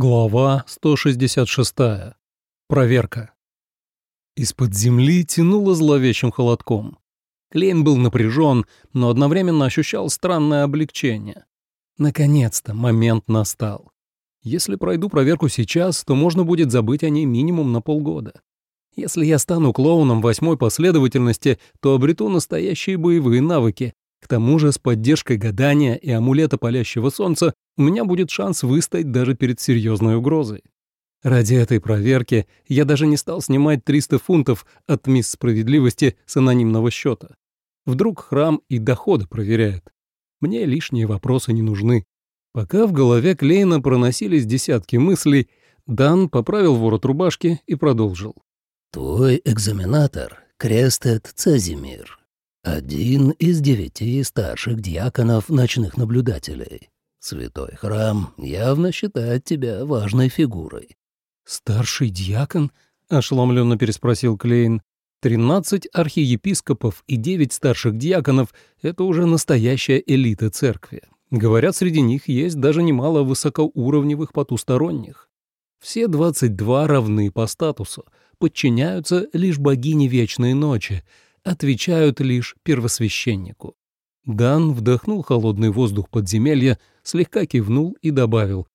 Глава 166. Проверка. Из-под земли тянуло зловещим холодком. Клейн был напряжен, но одновременно ощущал странное облегчение. Наконец-то момент настал. Если пройду проверку сейчас, то можно будет забыть о ней минимум на полгода. Если я стану клоуном восьмой последовательности, то обрету настоящие боевые навыки. К тому же с поддержкой гадания и амулета палящего солнца у меня будет шанс выстоять даже перед серьезной угрозой. Ради этой проверки я даже не стал снимать 300 фунтов от мисс Справедливости с анонимного счета. Вдруг храм и доходы проверяет. Мне лишние вопросы не нужны. Пока в голове Клейна проносились десятки мыслей, Дан поправил ворот рубашки и продолжил. «Твой экзаменатор — Крестет Цезимир, один из девяти старших диаконов ночных наблюдателей. Святой храм явно считает тебя важной фигурой». «Старший диакон?» — ошеломленно переспросил Клейн. «Тринадцать архиепископов и девять старших диаконов — это уже настоящая элита церкви. Говорят, среди них есть даже немало высокоуровневых потусторонних. Все двадцать два равны по статусу, подчиняются лишь богине Вечной Ночи, отвечают лишь первосвященнику. Дан вдохнул холодный воздух подземелья, слегка кивнул и добавил.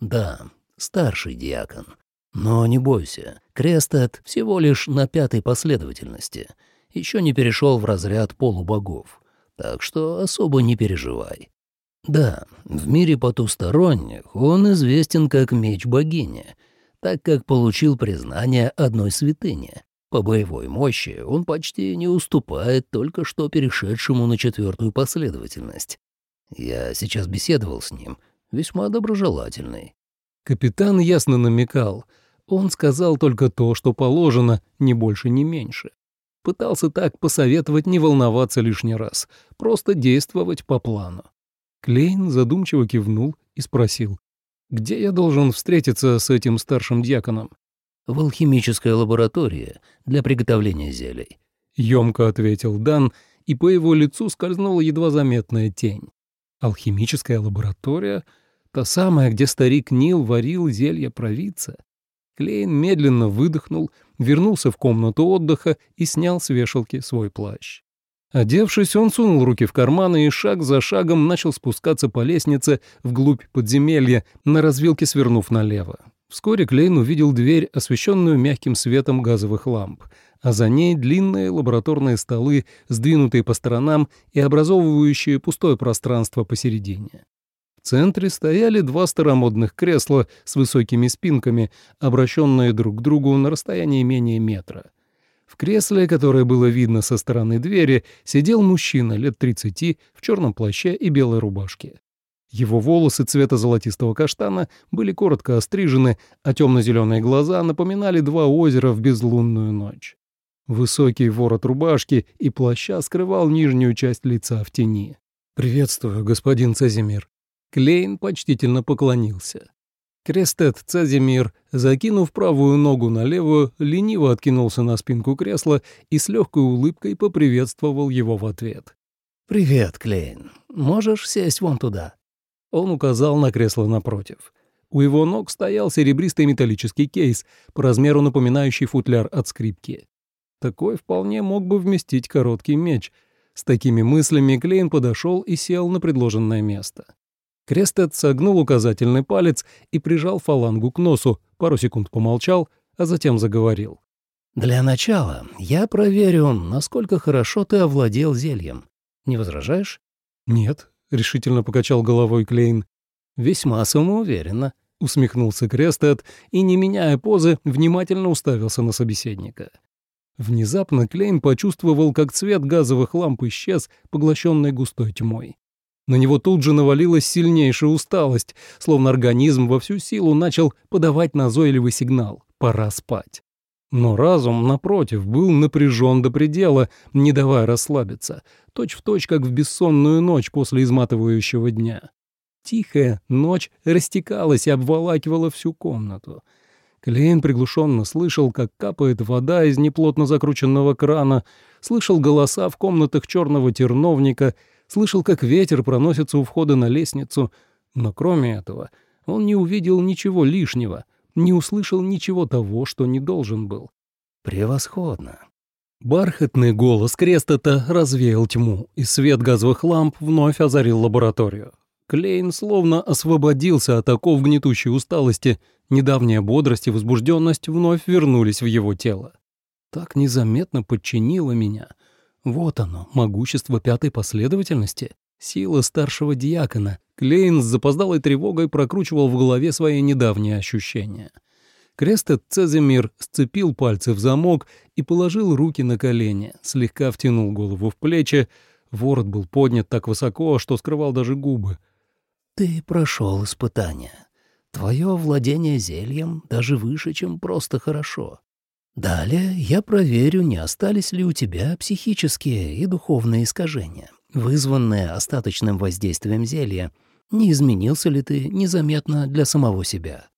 «Да, старший диакон. Но не бойся, Крестет всего лишь на пятой последовательности. Еще не перешел в разряд полубогов. Так что особо не переживай. Да, в мире потусторонних он известен как меч богини, так как получил признание одной святыни. По боевой мощи он почти не уступает только что перешедшему на четвертую последовательность. Я сейчас беседовал с ним, весьма доброжелательный. Капитан ясно намекал. Он сказал только то, что положено, ни больше, ни меньше. Пытался так посоветовать не волноваться лишний раз, просто действовать по плану. Клейн задумчиво кивнул и спросил, «Где я должен встретиться с этим старшим дьяконом?» В алхимической лаборатории для приготовления зелий. Ёмко ответил Дан, и по его лицу скользнула едва заметная тень. Алхимическая лаборатория? Та самая, где старик Нил варил зелья провидца? Клейн медленно выдохнул, вернулся в комнату отдыха и снял с вешалки свой плащ. Одевшись, он сунул руки в карманы и шаг за шагом начал спускаться по лестнице вглубь подземелья, на развилке свернув налево. Вскоре Клейн увидел дверь, освещенную мягким светом газовых ламп, а за ней длинные лабораторные столы, сдвинутые по сторонам и образовывающие пустое пространство посередине. В центре стояли два старомодных кресла с высокими спинками, обращенные друг к другу на расстоянии менее метра. В кресле, которое было видно со стороны двери, сидел мужчина лет 30 в черном плаще и белой рубашке. Его волосы цвета золотистого каштана были коротко острижены, а темно-зеленые глаза напоминали два озера в безлунную ночь. Высокий ворот рубашки и плаща скрывал нижнюю часть лица в тени. «Приветствую, господин Цезимир». Клейн почтительно поклонился. Крестет Цезимир, закинув правую ногу на левую, лениво откинулся на спинку кресла и с легкой улыбкой поприветствовал его в ответ. «Привет, Клейн. Можешь сесть вон туда?» Он указал на кресло напротив. У его ног стоял серебристый металлический кейс, по размеру напоминающий футляр от скрипки. Такой вполне мог бы вместить короткий меч. С такими мыслями Клейн подошел и сел на предложенное место. Крестет согнул указательный палец и прижал фалангу к носу, пару секунд помолчал, а затем заговорил. «Для начала я проверю, насколько хорошо ты овладел зельем. Не возражаешь?» «Нет», — решительно покачал головой Клейн. «Весьма самоуверенно», — усмехнулся Крестед и, не меняя позы, внимательно уставился на собеседника. Внезапно Клейн почувствовал, как цвет газовых ламп исчез, поглощенный густой тьмой. На него тут же навалилась сильнейшая усталость, словно организм во всю силу начал подавать назойливый сигнал «пора спать». Но разум, напротив, был напряжен до предела, не давая расслабиться, точь-в-точь, точь, как в бессонную ночь после изматывающего дня. Тихая ночь растекалась и обволакивала всю комнату. Клейн приглушенно слышал, как капает вода из неплотно закрученного крана, слышал голоса в комнатах черного терновника, слышал, как ветер проносится у входа на лестницу, но кроме этого Он не увидел ничего лишнего, не услышал ничего того, что не должен был. «Превосходно!» Бархатный голос Крестета развеял тьму, и свет газовых ламп вновь озарил лабораторию. Клейн словно освободился от оков гнетущей усталости, недавняя бодрость и возбужденность вновь вернулись в его тело. Так незаметно подчинило меня. Вот оно, могущество пятой последовательности, сила старшего диакона. Клейн с запоздалой тревогой прокручивал в голове свои недавние ощущения. Крестет Цезимир сцепил пальцы в замок и положил руки на колени, слегка втянул голову в плечи, ворот был поднят так высоко, что скрывал даже губы. Ты прошел испытание. Твое владение зельем даже выше, чем просто хорошо. Далее я проверю, не остались ли у тебя психические и духовные искажения, вызванные остаточным воздействием зелья. Не изменился ли ты незаметно для самого себя?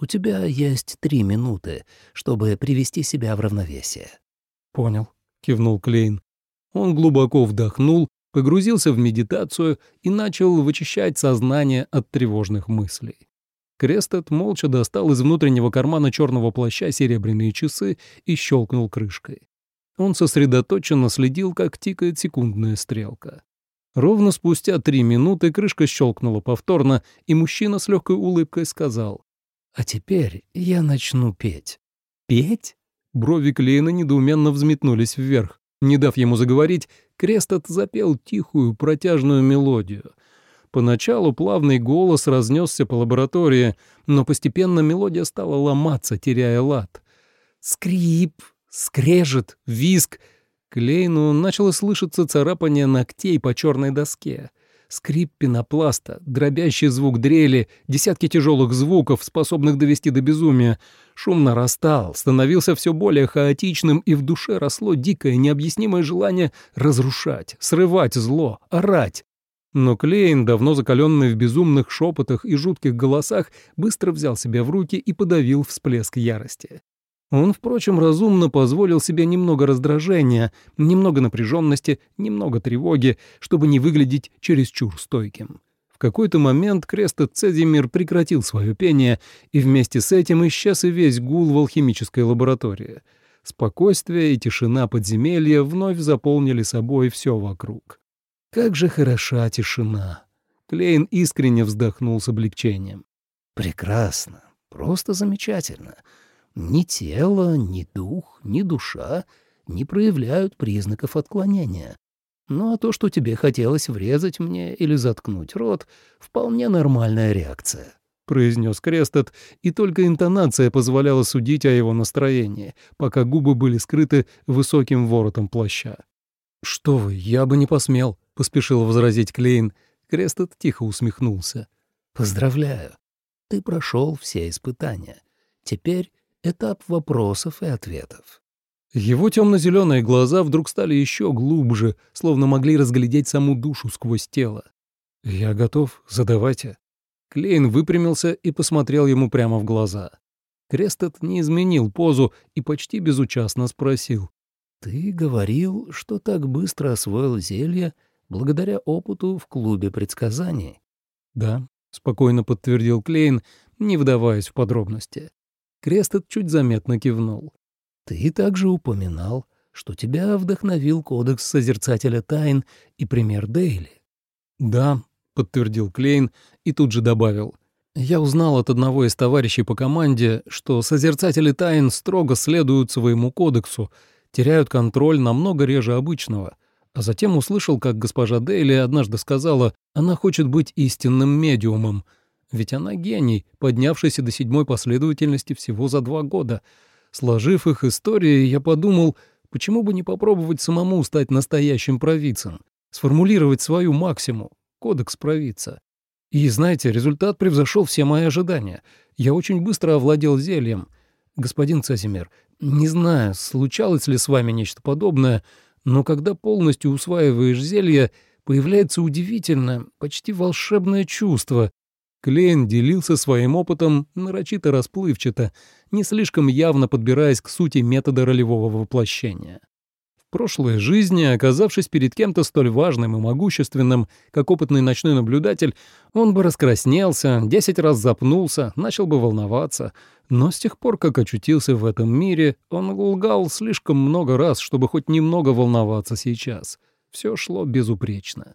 У тебя есть три минуты, чтобы привести себя в равновесие. «Понял», — кивнул Клейн. Он глубоко вдохнул погрузился в медитацию и начал вычищать сознание от тревожных мыслей. Крестет молча достал из внутреннего кармана черного плаща серебряные часы и щелкнул крышкой. Он сосредоточенно следил, как тикает секундная стрелка. Ровно спустя три минуты крышка щелкнула повторно, и мужчина с легкой улыбкой сказал, «А теперь я начну петь». «Петь?» Брови Клейна недоуменно взметнулись вверх. Не дав ему заговорить, Крестот запел тихую протяжную мелодию. Поначалу плавный голос разнесся по лаборатории, но постепенно мелодия стала ломаться, теряя лад. Скрип, скрежет, виск. Клейну начало слышаться царапание ногтей по черной доске — Скрип пенопласта, дробящий звук дрели, десятки тяжелых звуков, способных довести до безумия. Шум нарастал, становился все более хаотичным, и в душе росло дикое, необъяснимое желание разрушать, срывать зло, орать. Но Клейн, давно закаленный в безумных шепотах и жутких голосах, быстро взял себя в руки и подавил всплеск ярости. Он, впрочем, разумно позволил себе немного раздражения, немного напряженности, немного тревоги, чтобы не выглядеть чересчур стойким. В какой-то момент Крестет Цезимир прекратил свое пение, и вместе с этим исчез и весь гул в алхимической лаборатории. Спокойствие и тишина подземелья вновь заполнили собой все вокруг. Как же хороша тишина! Клейн искренне вздохнул с облегчением. «Прекрасно, просто замечательно». Ни тело, ни дух, ни душа не проявляют признаков отклонения. Ну а то, что тебе хотелось врезать мне или заткнуть рот, вполне нормальная реакция. — произнес Крестет, и только интонация позволяла судить о его настроении, пока губы были скрыты высоким воротом плаща. «Что вы, я бы не посмел», — поспешил возразить Клейн. Крестет тихо усмехнулся. «Поздравляю. Ты прошел все испытания. Теперь этап вопросов и ответов. Его темно-зеленые глаза вдруг стали еще глубже, словно могли разглядеть саму душу сквозь тело. «Я готов, задавайте». Клейн выпрямился и посмотрел ему прямо в глаза. Крестет не изменил позу и почти безучастно спросил. «Ты говорил, что так быстро освоил зелье благодаря опыту в клубе предсказаний?» «Да», — спокойно подтвердил Клейн, не вдаваясь в подробности. Крестед чуть заметно кивнул. «Ты также упоминал, что тебя вдохновил кодекс Созерцателя Тайн и пример Дейли». «Да», — подтвердил Клейн и тут же добавил. «Я узнал от одного из товарищей по команде, что Созерцатели Тайн строго следуют своему кодексу, теряют контроль намного реже обычного». А затем услышал, как госпожа Дейли однажды сказала, она хочет быть истинным медиумом — ведь она гений, поднявшийся до седьмой последовательности всего за два года. Сложив их истории, я подумал, почему бы не попробовать самому стать настоящим провидцем, сформулировать свою максиму, кодекс провидца. И, знаете, результат превзошел все мои ожидания. Я очень быстро овладел зельем. Господин Цазимир, не знаю, случалось ли с вами нечто подобное, но когда полностью усваиваешь зелье, появляется удивительное, почти волшебное чувство, Клейн делился своим опытом нарочито расплывчато, не слишком явно подбираясь к сути метода ролевого воплощения. прошлой жизни, оказавшись перед кем-то столь важным и могущественным, как опытный ночной наблюдатель, он бы раскраснелся, десять раз запнулся, начал бы волноваться. Но с тех пор, как очутился в этом мире, он лгал слишком много раз, чтобы хоть немного волноваться сейчас. Все шло безупречно.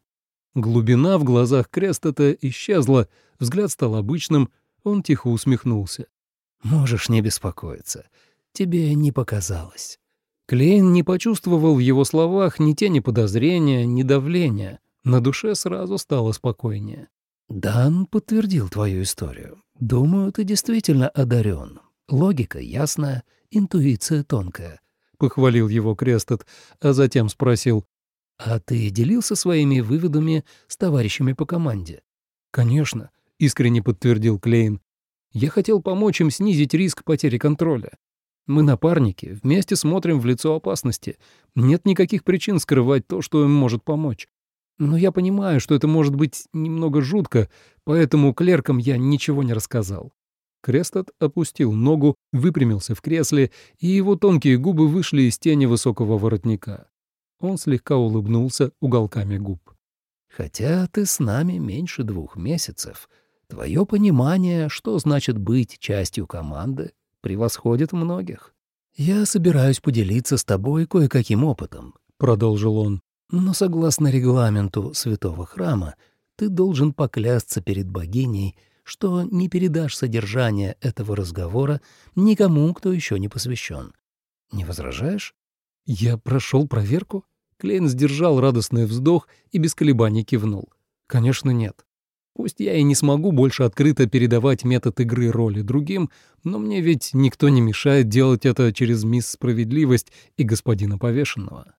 Глубина в глазах Крестета исчезла, взгляд стал обычным, он тихо усмехнулся. «Можешь не беспокоиться. Тебе не показалось». Клейн не почувствовал в его словах ни тени подозрения, ни давления. На душе сразу стало спокойнее. «Дан подтвердил твою историю. Думаю, ты действительно одарен. Логика ясная, интуиция тонкая», — похвалил его Крестот, а затем спросил. «А ты делился своими выводами с товарищами по команде?» «Конечно», — искренне подтвердил Клейн. «Я хотел помочь им снизить риск потери контроля. Мы напарники, вместе смотрим в лицо опасности. Нет никаких причин скрывать то, что им может помочь. Но я понимаю, что это может быть немного жутко, поэтому клеркам я ничего не рассказал». Крестот опустил ногу, выпрямился в кресле, и его тонкие губы вышли из тени высокого воротника. Он слегка улыбнулся уголками губ. «Хотя ты с нами меньше двух месяцев, твое понимание, что значит быть частью команды, превосходит многих. Я собираюсь поделиться с тобой кое-каким опытом», — продолжил он. «Но согласно регламенту святого храма, ты должен поклясться перед богиней, что не передашь содержание этого разговора никому, кто еще не посвящен. Не возражаешь?» «Я прошел проверку?» Клейн сдержал радостный вздох и без колебаний кивнул. «Конечно, нет. Пусть я и не смогу больше открыто передавать метод игры роли другим, но мне ведь никто не мешает делать это через мисс Справедливость и господина Повешенного».